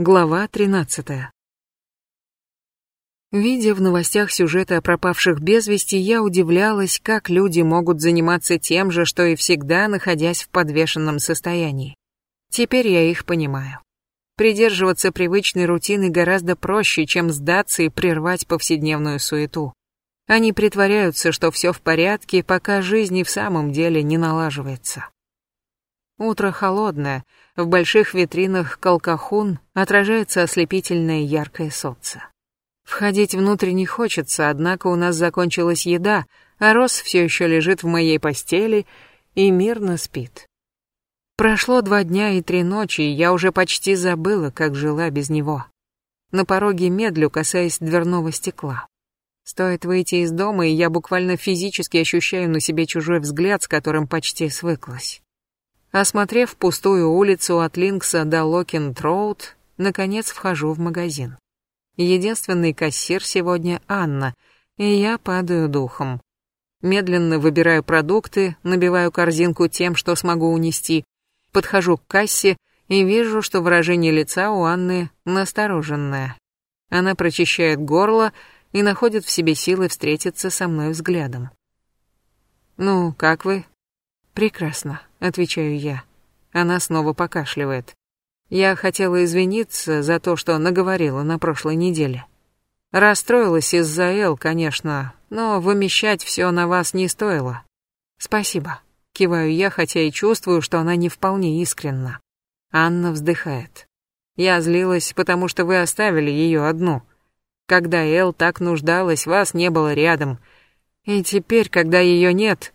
Глава 13. Видя в новостях сюжеты о пропавших без вести, я удивлялась, как люди могут заниматься тем же, что и всегда, находясь в подвешенном состоянии. Теперь я их понимаю. Придерживаться привычной рутины гораздо проще, чем сдаться и прервать повседневную суету. Они притворяются, что все в порядке, пока жизнь и в самом деле не налаживается. Утро холодное, в больших витринах колкахун отражается ослепительное яркое солнце. Входить внутрь не хочется, однако у нас закончилась еда, а Рос все еще лежит в моей постели и мирно спит. Прошло два дня и три ночи, и я уже почти забыла, как жила без него. На пороге медлю, касаясь дверного стекла. Стоит выйти из дома, и я буквально физически ощущаю на себе чужой взгляд, с которым почти свыклась. Осмотрев пустую улицу от Линкса до Локинг-Роуд, наконец вхожу в магазин. Единственный кассир сегодня Анна, и я падаю духом. Медленно выбираю продукты, набиваю корзинку тем, что смогу унести, подхожу к кассе и вижу, что выражение лица у Анны настороженное. Она прочищает горло и находит в себе силы встретиться со мной взглядом. «Ну, как вы?» «Прекрасно», — отвечаю я. Она снова покашливает. Я хотела извиниться за то, что наговорила на прошлой неделе. Расстроилась из-за Эл, конечно, но вымещать все на вас не стоило. Спасибо. Киваю я, хотя и чувствую, что она не вполне искренна. Анна вздыхает. Я злилась, потому что вы оставили ее одну. Когда Эл так нуждалась, вас не было рядом. И теперь, когда ее нет,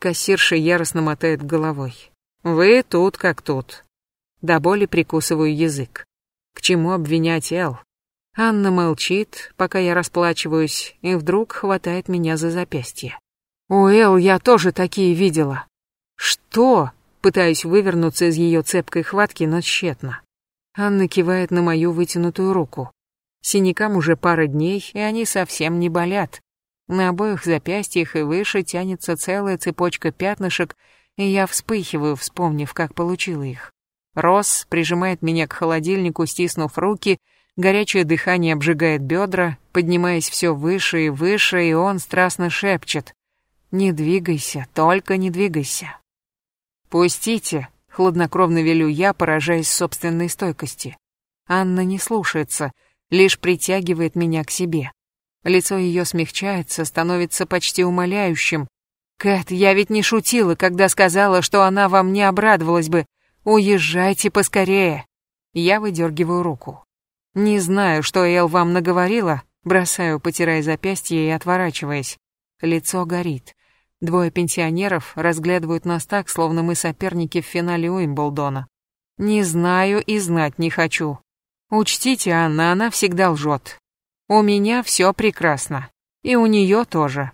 Кассирша яростно мотает головой. «Вы тут как тут». До боли прикусываю язык. К чему обвинять Эл? Анна молчит, пока я расплачиваюсь, и вдруг хватает меня за запястье. «У Эл я тоже такие видела». «Что?» Пытаюсь вывернуться из ее цепкой хватки, но тщетно. Анна кивает на мою вытянутую руку. Синякам уже пара дней, и они совсем не болят. На обоих запястьях и выше тянется целая цепочка пятнышек, и я вспыхиваю, вспомнив, как получила их. Росс прижимает меня к холодильнику, стиснув руки, горячее дыхание обжигает бедра, поднимаясь все выше и выше, и он страстно шепчет. «Не двигайся, только не двигайся». «Пустите», — хладнокровно велю я, поражаясь собственной стойкости. Анна не слушается, лишь притягивает меня к себе. Лицо ее смягчается, становится почти умоляющим. «Кэт, я ведь не шутила, когда сказала, что она вам не обрадовалась бы. Уезжайте поскорее!» Я выдергиваю руку. «Не знаю, что Эл вам наговорила», бросаю, потирая запястье и отворачиваясь. Лицо горит. Двое пенсионеров разглядывают нас так, словно мы соперники в финале Уимблдона. Не знаю и знать не хочу. Учтите, Анна, она всегда лжет. У меня все прекрасно. И у нее тоже.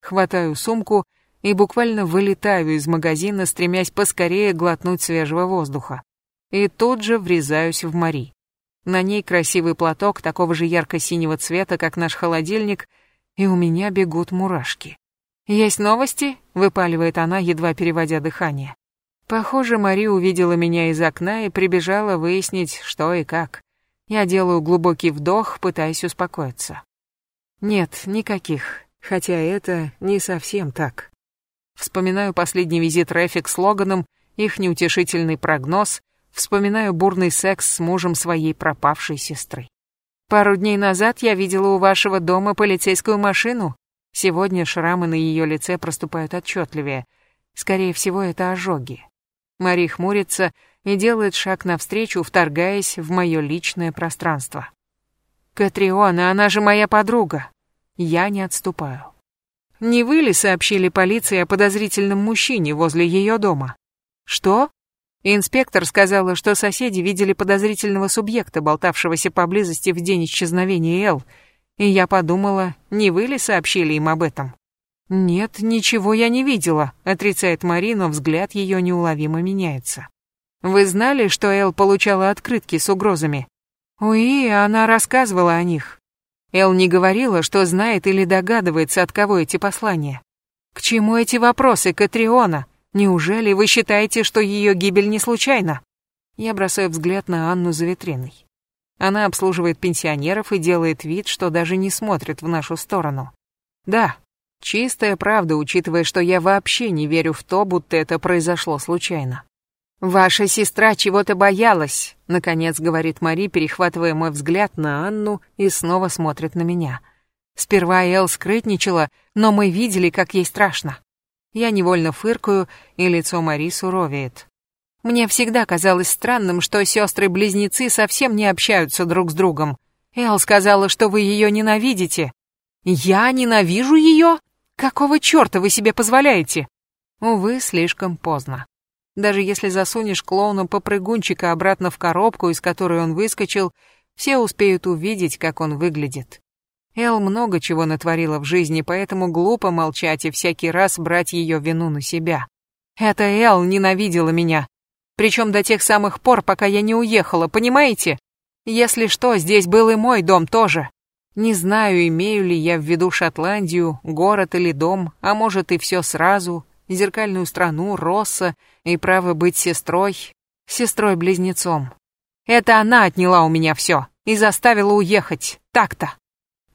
Хватаю сумку и буквально вылетаю из магазина, стремясь поскорее глотнуть свежего воздуха. И тут же врезаюсь в Мари. На ней красивый платок такого же ярко-синего цвета, как наш холодильник, и у меня бегут мурашки. «Есть новости?» — выпаливает она, едва переводя дыхание. Похоже, Мари увидела меня из окна и прибежала выяснить, что и как. Я делаю глубокий вдох, пытаясь успокоиться. Нет, никаких, хотя это не совсем так. Вспоминаю последний визит Рэфик с Логаном, их неутешительный прогноз, вспоминаю бурный секс с мужем своей пропавшей сестры. Пару дней назад я видела у вашего дома полицейскую машину. Сегодня шрамы на ее лице проступают отчетливее. Скорее всего, это ожоги. Мари хмурится, и делает шаг навстречу, вторгаясь в мое личное пространство. «Катриона, она же моя подруга!» Я не отступаю. «Не вы ли сообщили полиции о подозрительном мужчине возле ее дома?» «Что?» Инспектор сказала, что соседи видели подозрительного субъекта, болтавшегося поблизости в день исчезновения Эл, и я подумала, не вы ли сообщили им об этом? «Нет, ничего я не видела», — отрицает Марина, взгляд ее неуловимо меняется. Вы знали, что Эл получала открытки с угрозами? Уи, она рассказывала о них. Эл не говорила, что знает или догадывается, от кого эти послания. К чему эти вопросы, Катриона? Неужели вы считаете, что ее гибель не случайна? Я бросаю взгляд на Анну за витриной. Она обслуживает пенсионеров и делает вид, что даже не смотрит в нашу сторону. Да, чистая правда, учитывая, что я вообще не верю в то, будто это произошло случайно. «Ваша сестра чего-то боялась», — наконец говорит Мари, перехватывая мой взгляд на Анну и снова смотрит на меня. Сперва Эл скрытничала, но мы видели, как ей страшно. Я невольно фыркаю, и лицо Мари суровеет. Мне всегда казалось странным, что сестры-близнецы совсем не общаются друг с другом. Эл сказала, что вы ее ненавидите. Я ненавижу ее? Какого черта вы себе позволяете? Увы, слишком поздно. Даже если засунешь клоуна-попрыгунчика обратно в коробку, из которой он выскочил, все успеют увидеть, как он выглядит. Эл много чего натворила в жизни, поэтому глупо молчать и всякий раз брать ее вину на себя. Это Эл ненавидела меня. Причем до тех самых пор, пока я не уехала, понимаете? Если что, здесь был и мой дом тоже. Не знаю, имею ли я в виду Шотландию, город или дом, а может и все сразу, зеркальную страну, Росса и право быть сестрой, сестрой-близнецом. Это она отняла у меня все и заставила уехать, так-то.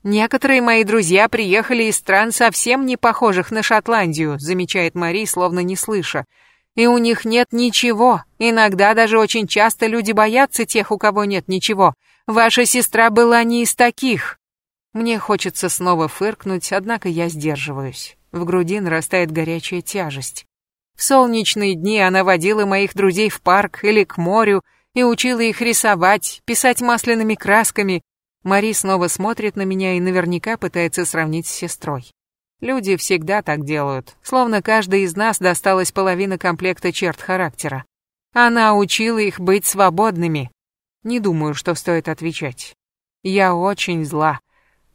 Некоторые мои друзья приехали из стран совсем не похожих на Шотландию, замечает Мари, словно не слыша. И у них нет ничего. Иногда даже очень часто люди боятся тех, у кого нет ничего. Ваша сестра была не из таких. Мне хочется снова фыркнуть, однако я сдерживаюсь. В груди нарастает горячая тяжесть. В солнечные дни она водила моих друзей в парк или к морю и учила их рисовать, писать масляными красками. Мари снова смотрит на меня и наверняка пытается сравнить с сестрой. Люди всегда так делают, словно каждый из нас досталась половина комплекта черт характера. Она учила их быть свободными. Не думаю, что стоит отвечать. Я очень зла.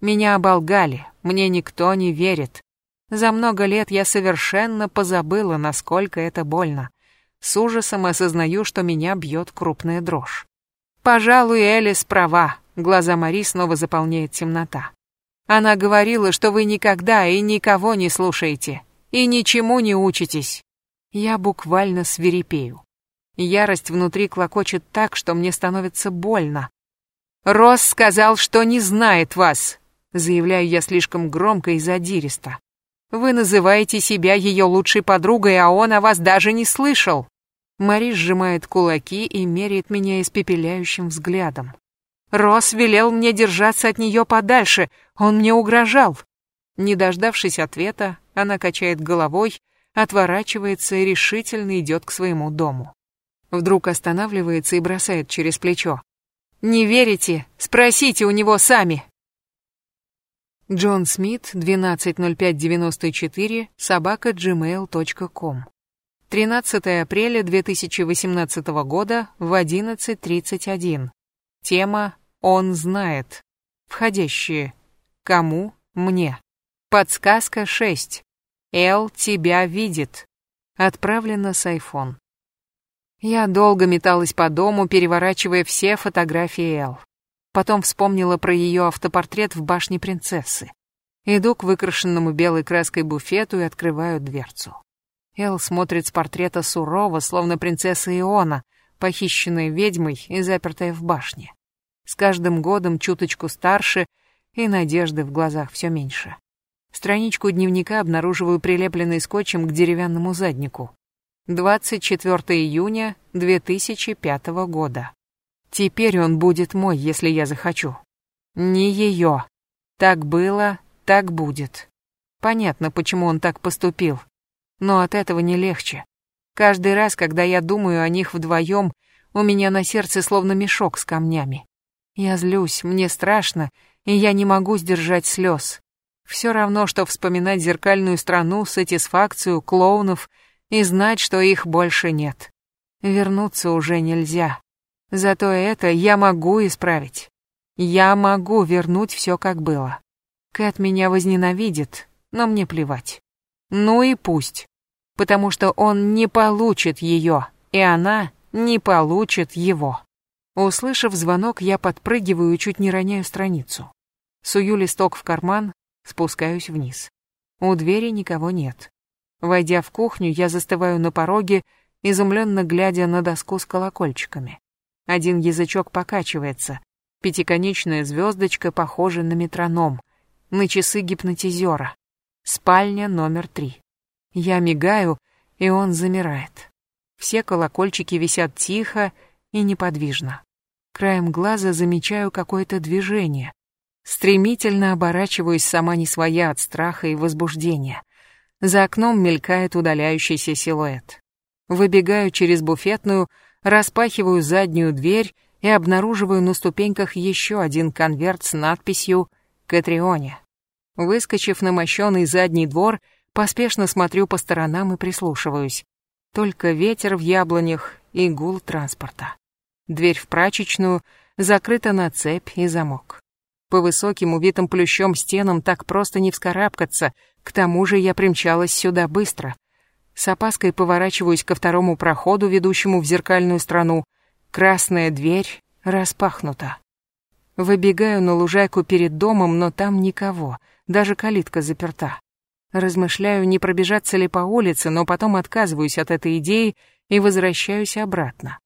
Меня оболгали, мне никто не верит. За много лет я совершенно позабыла, насколько это больно. С ужасом осознаю, что меня бьет крупная дрожь. Пожалуй, Элис права. Глаза Мари снова заполняет темнота. Она говорила, что вы никогда и никого не слушаете, и ничему не учитесь. Я буквально свирепею. Ярость внутри клокочет так, что мне становится больно. «Росс сказал, что не знает вас», заявляю я слишком громко и задиристо. Вы называете себя ее лучшей подругой, а он о вас даже не слышал. Мари сжимает кулаки и меряет меня испепеляющим взглядом. Росс велел мне держаться от нее подальше, он мне угрожал. Не дождавшись ответа, она качает головой, отворачивается и решительно идет к своему дому. Вдруг останавливается и бросает через плечо. «Не верите? Спросите у него сами!» Джон Смит, 120594, собака gmail.com. 13 апреля 2018 года в 11.31. Тема «Он знает». Входящие. Кому? Мне. Подсказка 6. Эл тебя видит. Отправлено с iPhone. Я долго металась по дому, переворачивая все фотографии Эл. Потом вспомнила про ее автопортрет в башне принцессы. Иду к выкрашенному белой краской буфету и открываю дверцу. Эл смотрит с портрета сурово, словно принцесса Иона, похищенная ведьмой и запертая в башне. С каждым годом чуточку старше, и надежды в глазах все меньше. Страничку дневника обнаруживаю прилепленной скотчем к деревянному заднику. 24 июня 2005 года. Теперь он будет мой, если я захочу. Не ее. Так было, так будет. Понятно, почему он так поступил. Но от этого не легче. Каждый раз, когда я думаю о них вдвоем, у меня на сердце словно мешок с камнями. Я злюсь, мне страшно, и я не могу сдержать слез. Все равно, что вспоминать зеркальную страну, сатисфакцию, клоунов и знать, что их больше нет. Вернуться уже нельзя. Зато это я могу исправить. Я могу вернуть все как было. Кэт меня возненавидит, но мне плевать. Ну и пусть. Потому что он не получит ее, и она не получит его. Услышав звонок, я подпрыгиваю и чуть не роняю страницу. Сую листок в карман, спускаюсь вниз. У двери никого нет. Войдя в кухню, я застываю на пороге, изумленно глядя на доску с колокольчиками. Один язычок покачивается. Пятиконечная звездочка похожа на метроном, на часы гипнотизера. Спальня номер три. Я мигаю, и он замирает. Все колокольчики висят тихо и неподвижно. Краем глаза замечаю какое-то движение. Стремительно оборачиваюсь сама не своя от страха и возбуждения. За окном мелькает удаляющийся силуэт. Выбегаю через буфетную, распахиваю заднюю дверь и обнаруживаю на ступеньках еще один конверт с надписью «Катрионе». Выскочив на мощенный задний двор, поспешно смотрю по сторонам и прислушиваюсь. Только ветер в яблонях и гул транспорта. Дверь в прачечную закрыта на цепь и замок. По высоким увитым плющом стенам так просто не вскарабкаться, к тому же я примчалась сюда быстро. С опаской поворачиваюсь ко второму проходу, ведущему в зеркальную страну. Красная дверь распахнута. Выбегаю на лужайку перед домом, но там никого, даже калитка заперта. Размышляю, не пробежаться ли по улице, но потом отказываюсь от этой идеи и возвращаюсь обратно.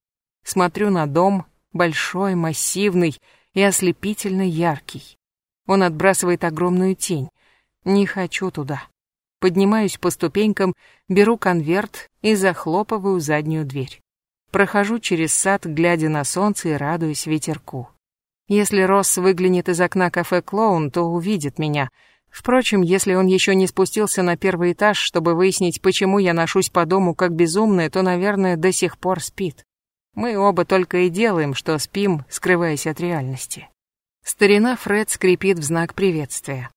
Смотрю на дом, большой, массивный, и ослепительно яркий. Он отбрасывает огромную тень. Не хочу туда. Поднимаюсь по ступенькам, беру конверт и захлопываю заднюю дверь. Прохожу через сад, глядя на солнце и радуюсь ветерку. Если Росс выглянет из окна кафе «Клоун», то увидит меня. Впрочем, если он еще не спустился на первый этаж, чтобы выяснить, почему я ношусь по дому как безумная, то, наверное, до сих пор спит. Мы оба только и делаем, что спим, скрываясь от реальности. Старина Фред скрипит в знак приветствия.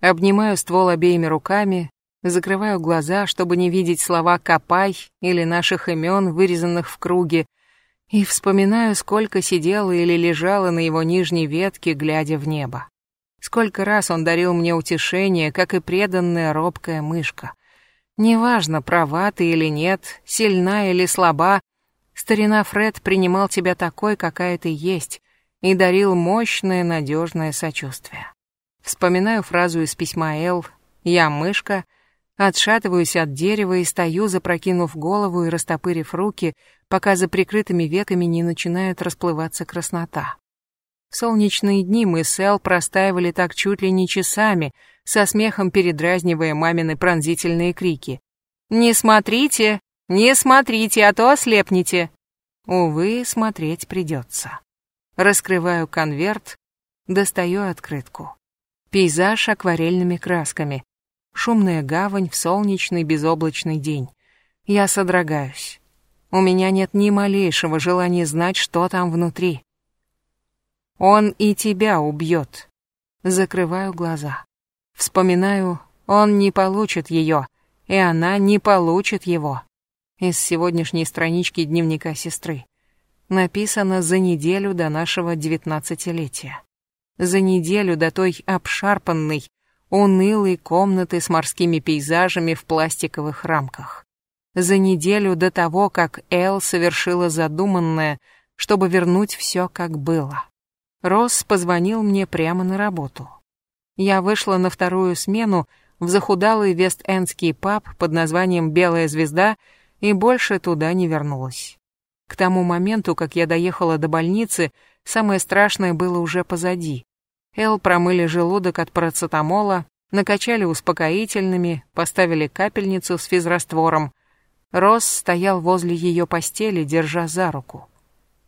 Обнимаю ствол обеими руками, закрываю глаза, чтобы не видеть слова «копай» или наших имен, вырезанных в круге, и вспоминаю, сколько сидела или лежала на его нижней ветке, глядя в небо. Сколько раз он дарил мне утешение, как и преданная робкая мышка. Неважно, права ты или нет, сильна или слаба, Старина Фред принимал тебя такой, какая ты есть, и дарил мощное, надежное сочувствие. Вспоминаю фразу из письма Эл «Я мышка», отшатываюсь от дерева и стою, запрокинув голову и растопырив руки, пока за прикрытыми веками не начинает расплываться краснота. В солнечные дни мы с Эл простаивали так чуть ли не часами, со смехом передразнивая мамины пронзительные крики. «Не смотрите! «Не смотрите, а то ослепнете!» Увы, смотреть придется. Раскрываю конверт, достаю открытку. Пейзаж акварельными красками. Шумная гавань в солнечный безоблачный день. Я содрогаюсь. У меня нет ни малейшего желания знать, что там внутри. Он и тебя убьет. Закрываю глаза. Вспоминаю, он не получит ее, и она не получит его из сегодняшней странички дневника сестры. Написано за неделю до нашего девятнадцатилетия. За неделю до той обшарпанной, унылой комнаты с морскими пейзажами в пластиковых рамках. За неделю до того, как Эл совершила задуманное, чтобы вернуть все как было. Росс позвонил мне прямо на работу. Я вышла на вторую смену в захудалый вест-эндский паб под названием «Белая звезда» и больше туда не вернулась. К тому моменту, как я доехала до больницы, самое страшное было уже позади. Эл промыли желудок от парацетамола, накачали успокоительными, поставили капельницу с физраствором. Росс стоял возле ее постели, держа за руку.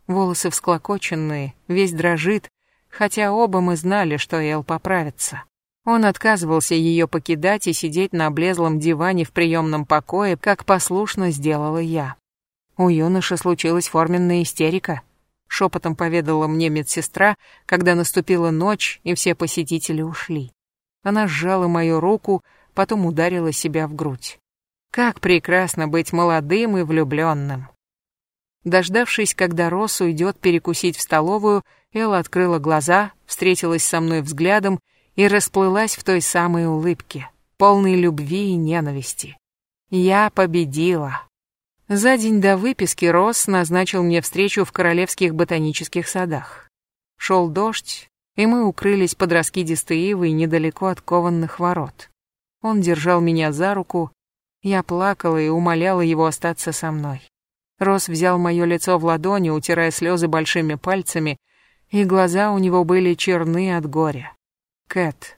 Волосы всклокоченные, весь дрожит, хотя оба мы знали, что Эл поправится. Он отказывался ее покидать и сидеть на облезлом диване в приемном покое, как послушно сделала я. У юноши случилась форменная истерика. Шепотом поведала мне медсестра, когда наступила ночь, и все посетители ушли. Она сжала мою руку, потом ударила себя в грудь. Как прекрасно быть молодым и влюбленным. Дождавшись, когда Росс уйдет перекусить в столовую, Элла открыла глаза, встретилась со мной взглядом и расплылась в той самой улыбке, полной любви и ненависти. Я победила. За день до выписки Росс назначил мне встречу в Королевских ботанических садах. Шел дождь, и мы укрылись под раскидистой ивой недалеко от кованных ворот. Он держал меня за руку, я плакала и умоляла его остаться со мной. Росс взял мое лицо в ладони, утирая слезы большими пальцами, И глаза у него были черны от горя. Кэт.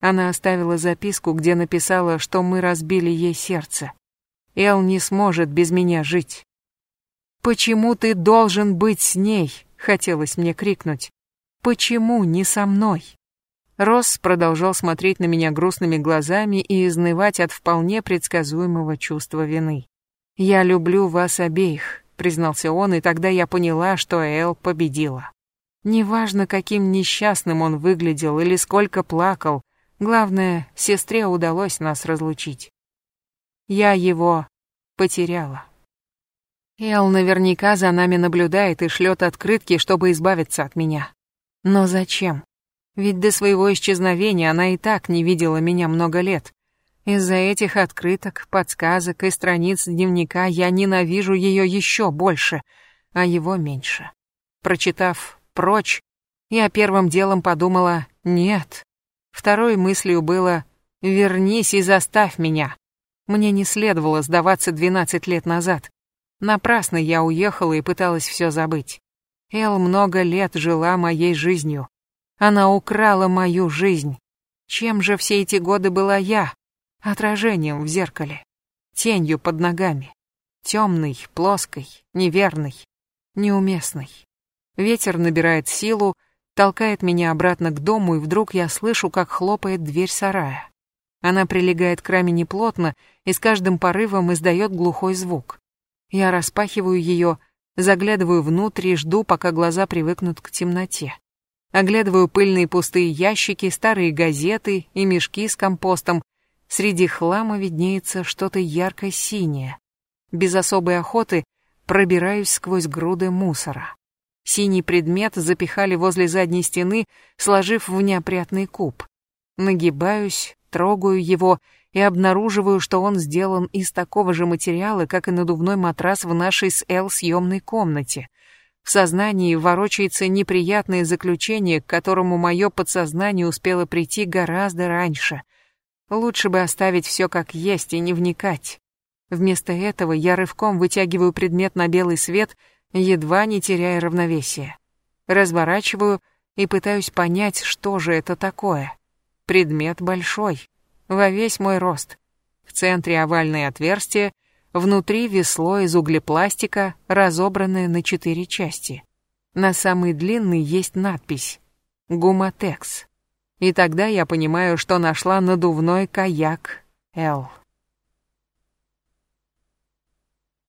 Она оставила записку, где написала, что мы разбили ей сердце. Эл не сможет без меня жить. «Почему ты должен быть с ней?» — хотелось мне крикнуть. «Почему не со мной?» Росс продолжал смотреть на меня грустными глазами и изнывать от вполне предсказуемого чувства вины. «Я люблю вас обеих», — признался он, и тогда я поняла, что Эл победила. Неважно, каким несчастным он выглядел или сколько плакал, главное, сестре удалось нас разлучить. Я его потеряла. Эл наверняка за нами наблюдает и шлет открытки, чтобы избавиться от меня. Но зачем? Ведь до своего исчезновения она и так не видела меня много лет. Из-за этих открыток, подсказок и страниц дневника я ненавижу ее еще больше, а его меньше. Прочитав «прочь», я первым делом подумала «нет». Второй мыслью было «вернись и заставь меня». Мне не следовало сдаваться 12 лет назад. Напрасно я уехала и пыталась все забыть. Эл много лет жила моей жизнью. Она украла мою жизнь. Чем же все эти годы была я? Отражением в зеркале. Тенью под ногами. Темной, плоской, неверной, неуместной. Ветер набирает силу, толкает меня обратно к дому, и вдруг я слышу, как хлопает дверь сарая. Она прилегает к раме неплотно и с каждым порывом издает глухой звук. Я распахиваю ее, заглядываю внутрь и жду, пока глаза привыкнут к темноте. Оглядываю пыльные пустые ящики, старые газеты и мешки с компостом. Среди хлама виднеется что-то ярко-синее. Без особой охоты пробираюсь сквозь груды мусора. Синий предмет запихали возле задней стены, сложив в неопрятный куб. Нагибаюсь, трогаю его и обнаруживаю, что он сделан из такого же материала, как и надувной матрас в нашей с Эл съемной комнате — в сознании ворочается неприятное заключение, к которому мое подсознание успело прийти гораздо раньше. Лучше бы оставить все как есть и не вникать. Вместо этого я рывком вытягиваю предмет на белый свет, едва не теряя равновесия. Разворачиваю и пытаюсь понять, что же это такое. Предмет большой, во весь мой рост. В центре овальное отверстие, Внутри весло из углепластика, разобранное на четыре части. На самой длинной есть надпись «Гумотекс». И тогда я понимаю, что нашла надувной каяк «Л».